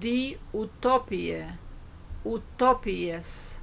di utopije, utopijes.